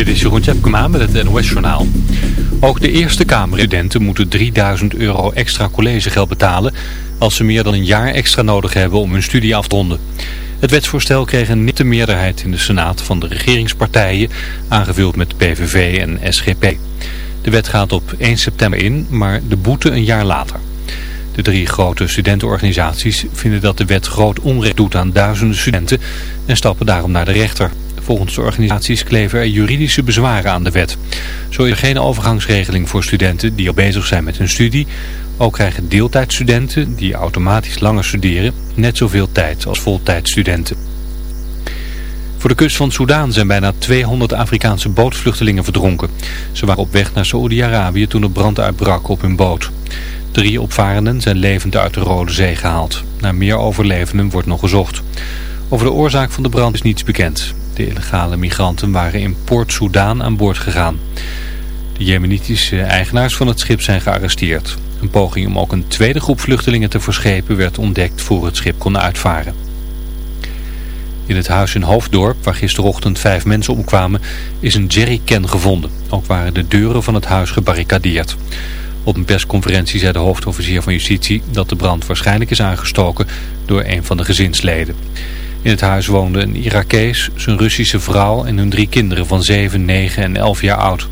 Dit is Jeroen Tjepkema met het NOS Journaal. Ook de Eerste Kamerstudenten moeten 3000 euro extra collegegeld betalen... als ze meer dan een jaar extra nodig hebben om hun studie af te ronden. Het wetsvoorstel kreeg een nitte meerderheid in de Senaat van de regeringspartijen... aangevuld met PVV en SGP. De wet gaat op 1 september in, maar de boete een jaar later. De drie grote studentenorganisaties vinden dat de wet groot onrecht doet aan duizenden studenten... en stappen daarom naar de rechter. Volgens de organisaties kleven er juridische bezwaren aan de wet. Zo is er geen overgangsregeling voor studenten die al bezig zijn met hun studie. Ook krijgen deeltijdstudenten, die automatisch langer studeren, net zoveel tijd als voltijdstudenten. Voor de kust van Soudaan zijn bijna 200 Afrikaanse bootvluchtelingen verdronken. Ze waren op weg naar Saoedi-Arabië toen er brand uitbrak op hun boot. Drie opvarenden zijn levend uit de Rode Zee gehaald. Naar meer overlevenden wordt nog gezocht. Over de oorzaak van de brand is niets bekend. De illegale migranten waren in Port Soudaan aan boord gegaan. De jemenitische eigenaars van het schip zijn gearresteerd. Een poging om ook een tweede groep vluchtelingen te verschepen werd ontdekt voor het schip kon uitvaren. In het huis in Hoofddorp, waar gisterochtend vijf mensen omkwamen, is een jerrycan gevonden. Ook waren de deuren van het huis gebarricadeerd. Op een persconferentie zei de hoofdofficier van justitie dat de brand waarschijnlijk is aangestoken door een van de gezinsleden. In het huis woonden een Irakees, zijn Russische vrouw en hun drie kinderen van 7, 9 en 11 jaar oud.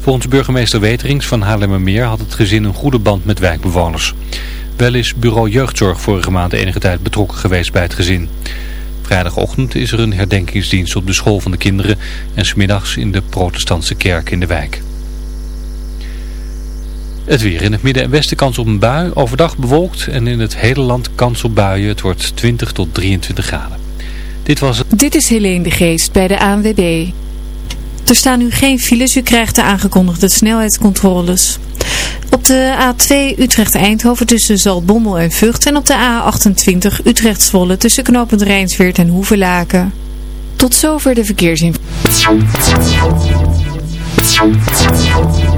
Volgens burgemeester Weterings van Haarlemmermeer had het gezin een goede band met wijkbewoners. Wel is bureau jeugdzorg vorige maand enige tijd betrokken geweest bij het gezin. Vrijdagochtend is er een herdenkingsdienst op de school van de kinderen en smiddags in de protestantse kerk in de wijk. Het weer in het midden en westen kans op een bui. Overdag bewolkt en in het hele land kans op buien. Het wordt 20 tot 23 graden. Dit was het. Dit is Helene de Geest bij de ANWB. Er staan nu geen files. U krijgt de aangekondigde snelheidscontroles. Op de A2 Utrecht-Eindhoven tussen Zaltbommel en Vught. En op de A28 Utrecht-Zwolle tussen knooppunt Rijnsweert en Hoevelaken. Tot zover de verkeersinformatie.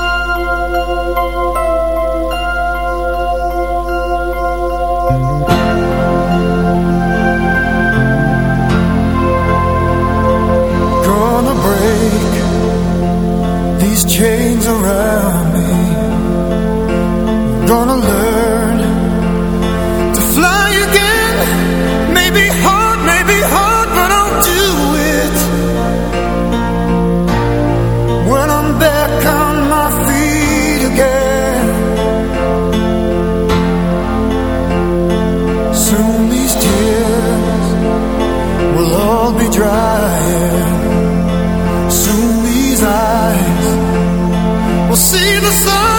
Chains around me. Gonna learn coração.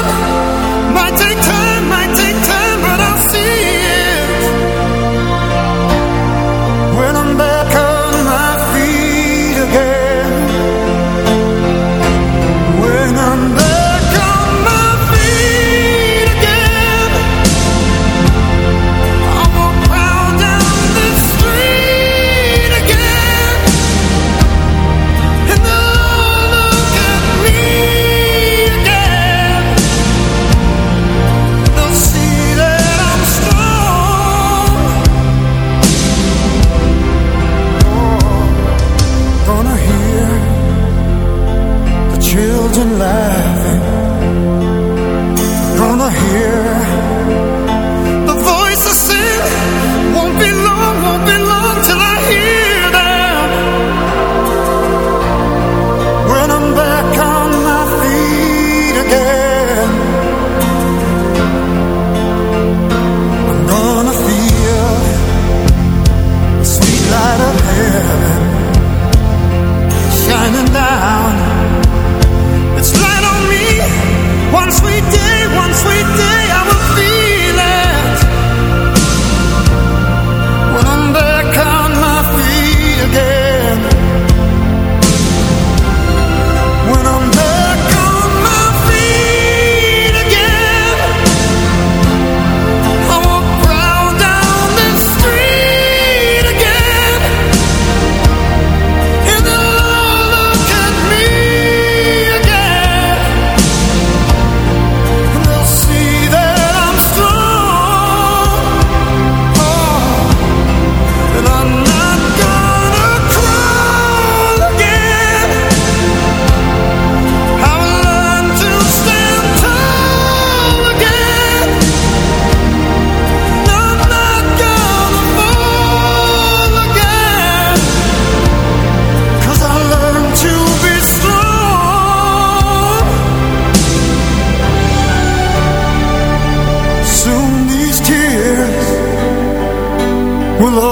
We'll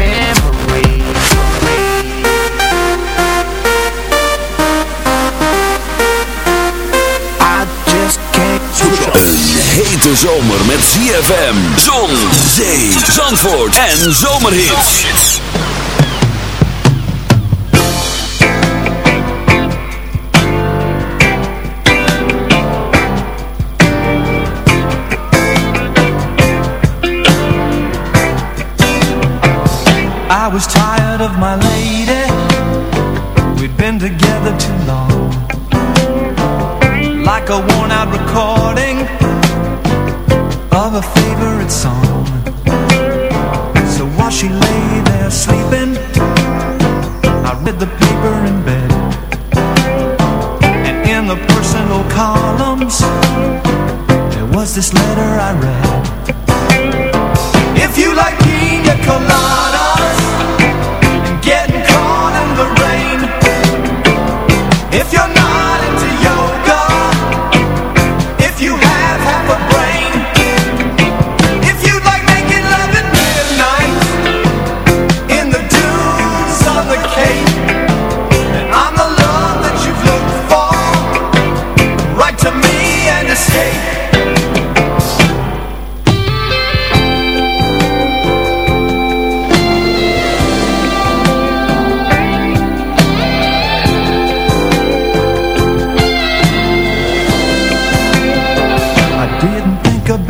Een hete zomer met ZFM, zon, zee, zandvoort en zomerhits. I was tired of my lady. We'd been together too long. Like a worn out recording this land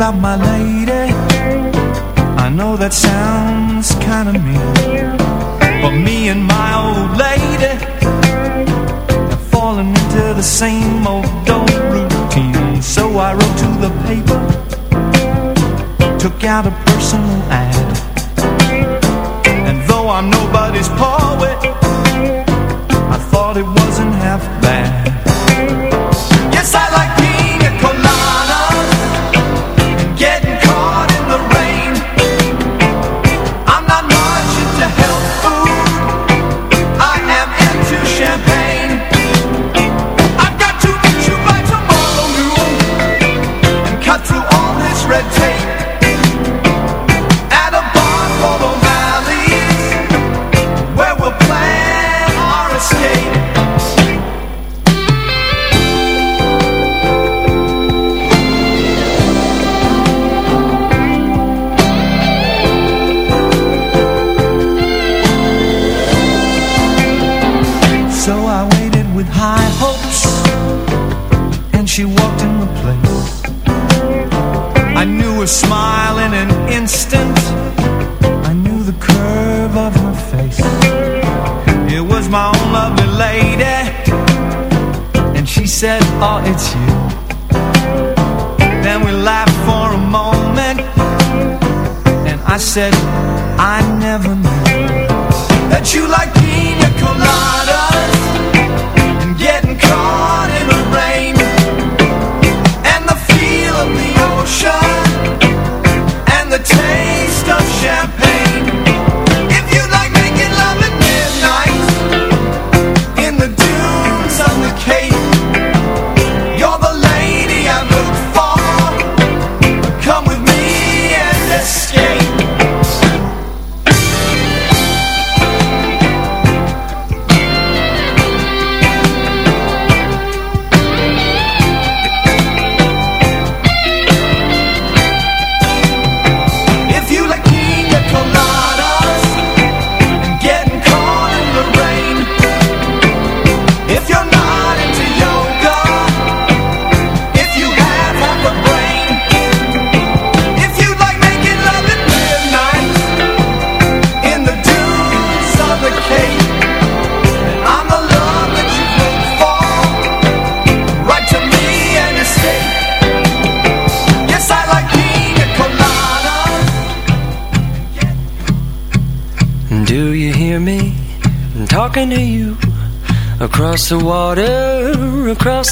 about my lady. I know that sounds kind of mean But me and my old lady Have fallen into the same old old routine. So I wrote to the paper Took out a personal ad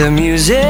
the music.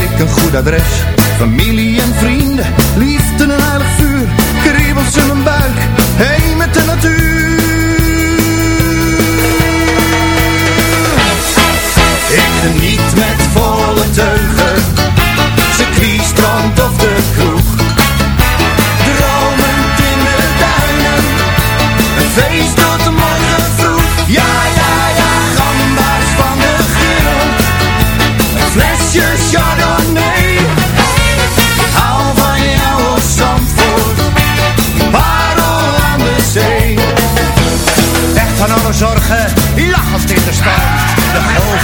ik een goed adres. Familie en vrienden, liefde en heilig vuur, kriebels in mijn buik, heen met de natuur.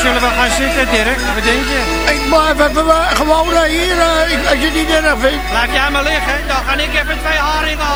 Zullen we gaan zitten, direct? Wat denk je? Ik we even gewoon eh, hier, eh, als je het niet erg vindt. Laat jij maar liggen, dan ga ik even twee haringen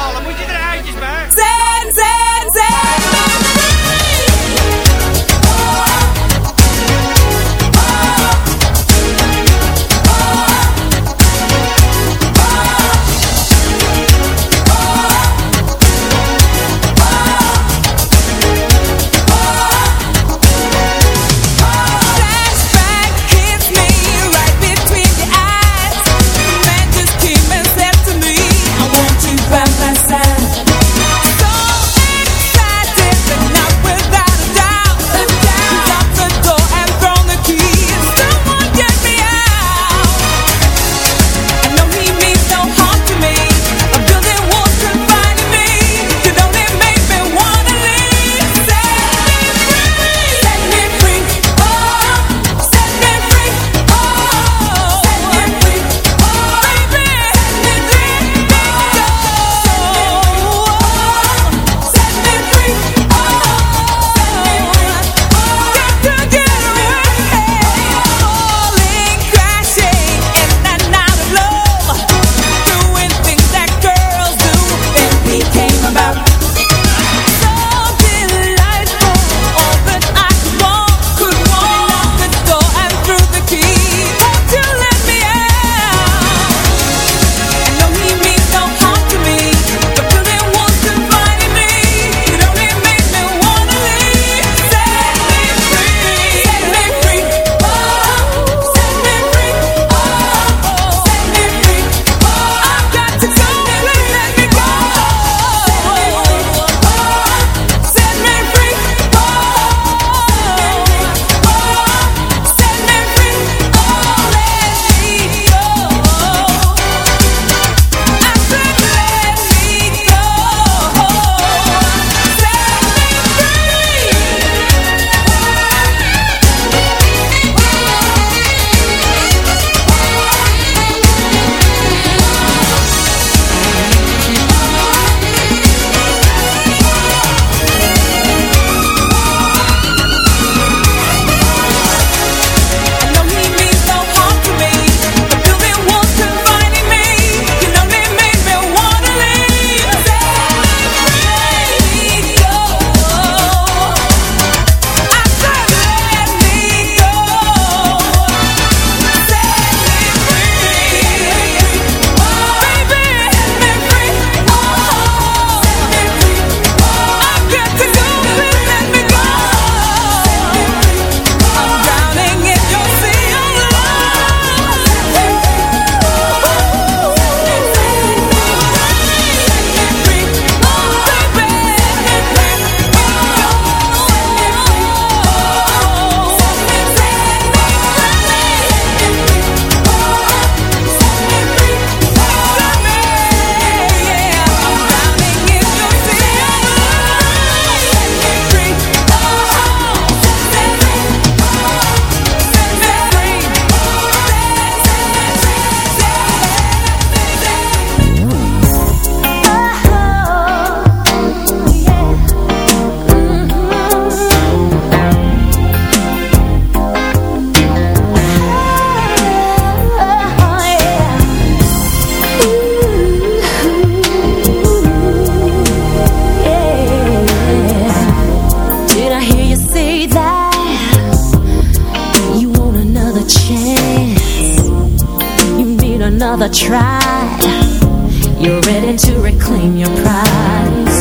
reclaim your prize.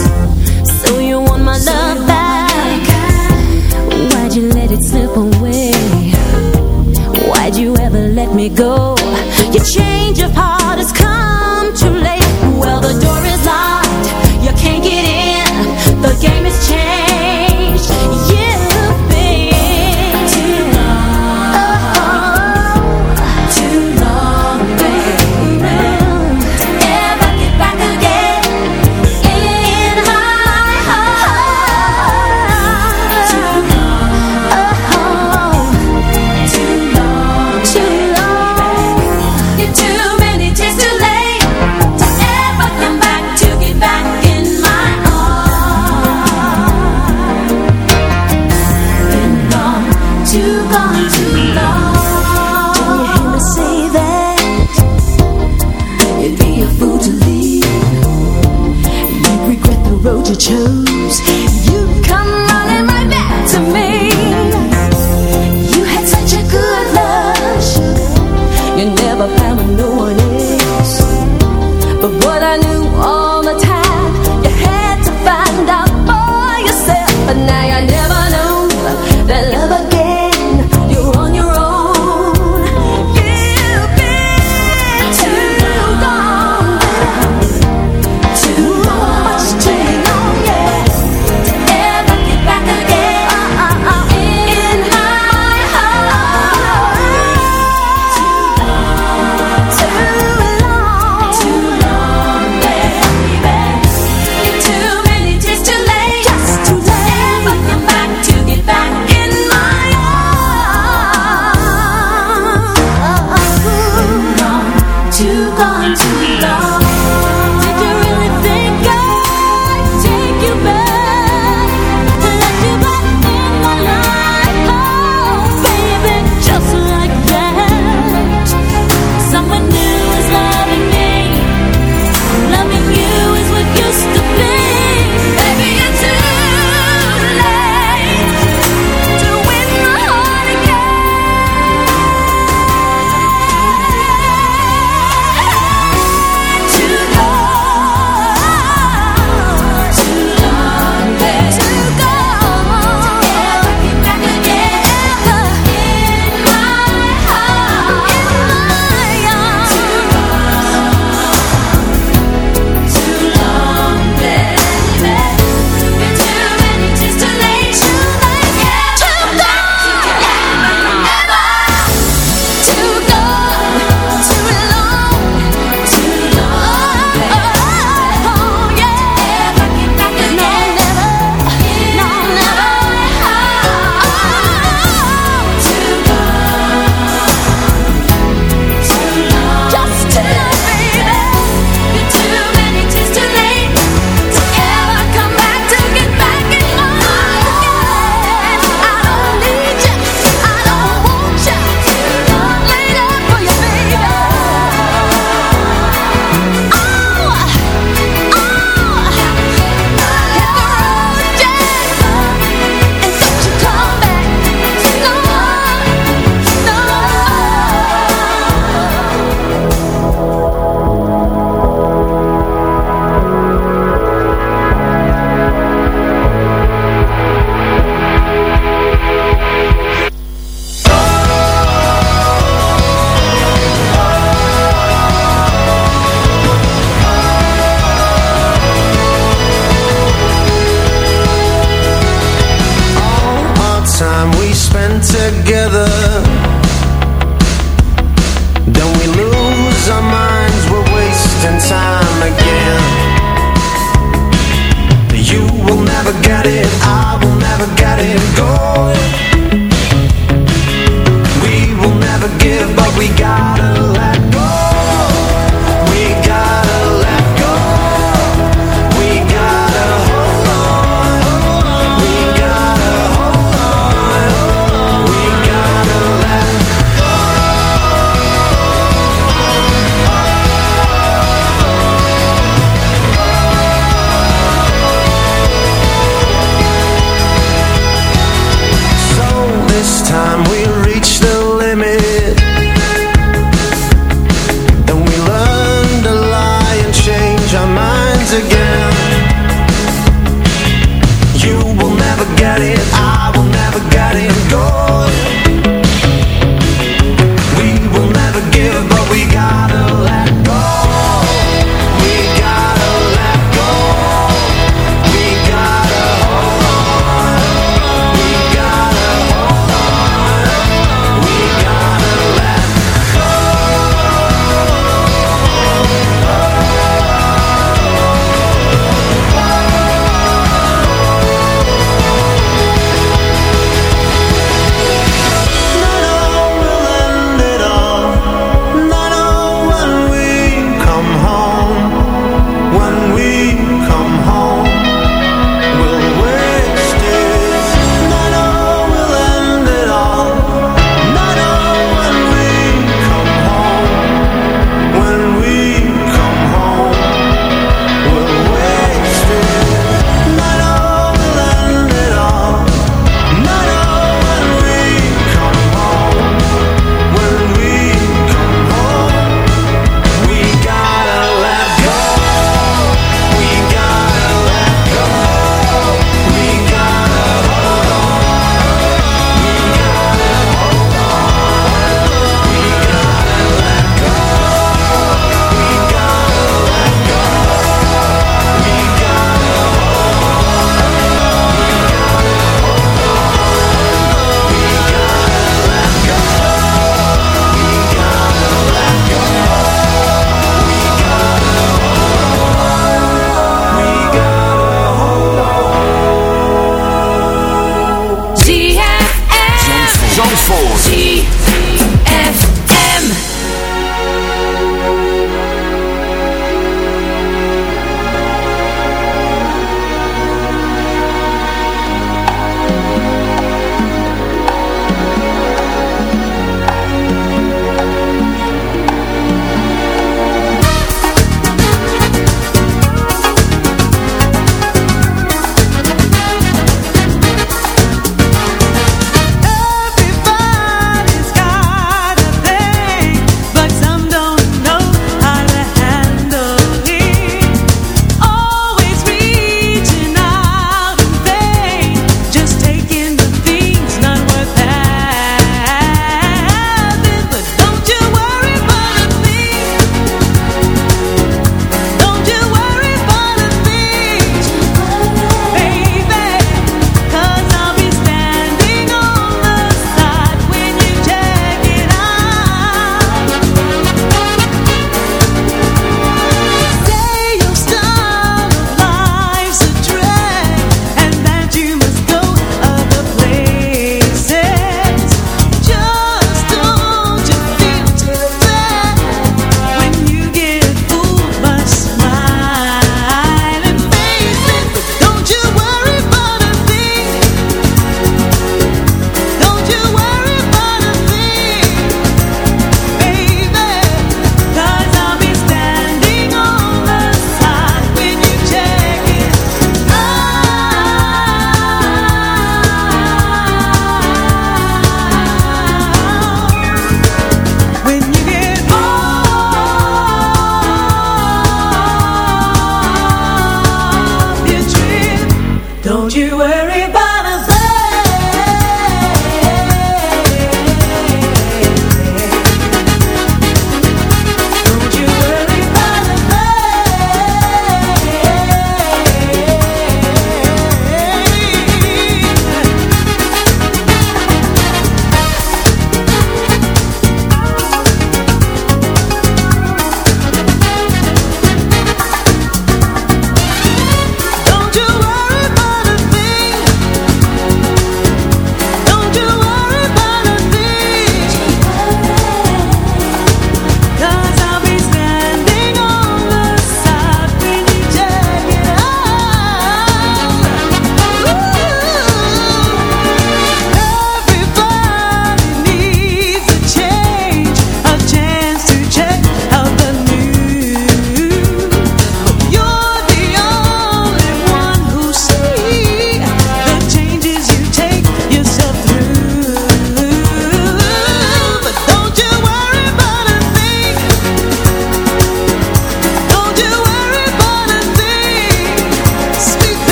So you want my love back? Why'd you let it slip away? Why'd you ever let me go?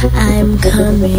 I'm coming.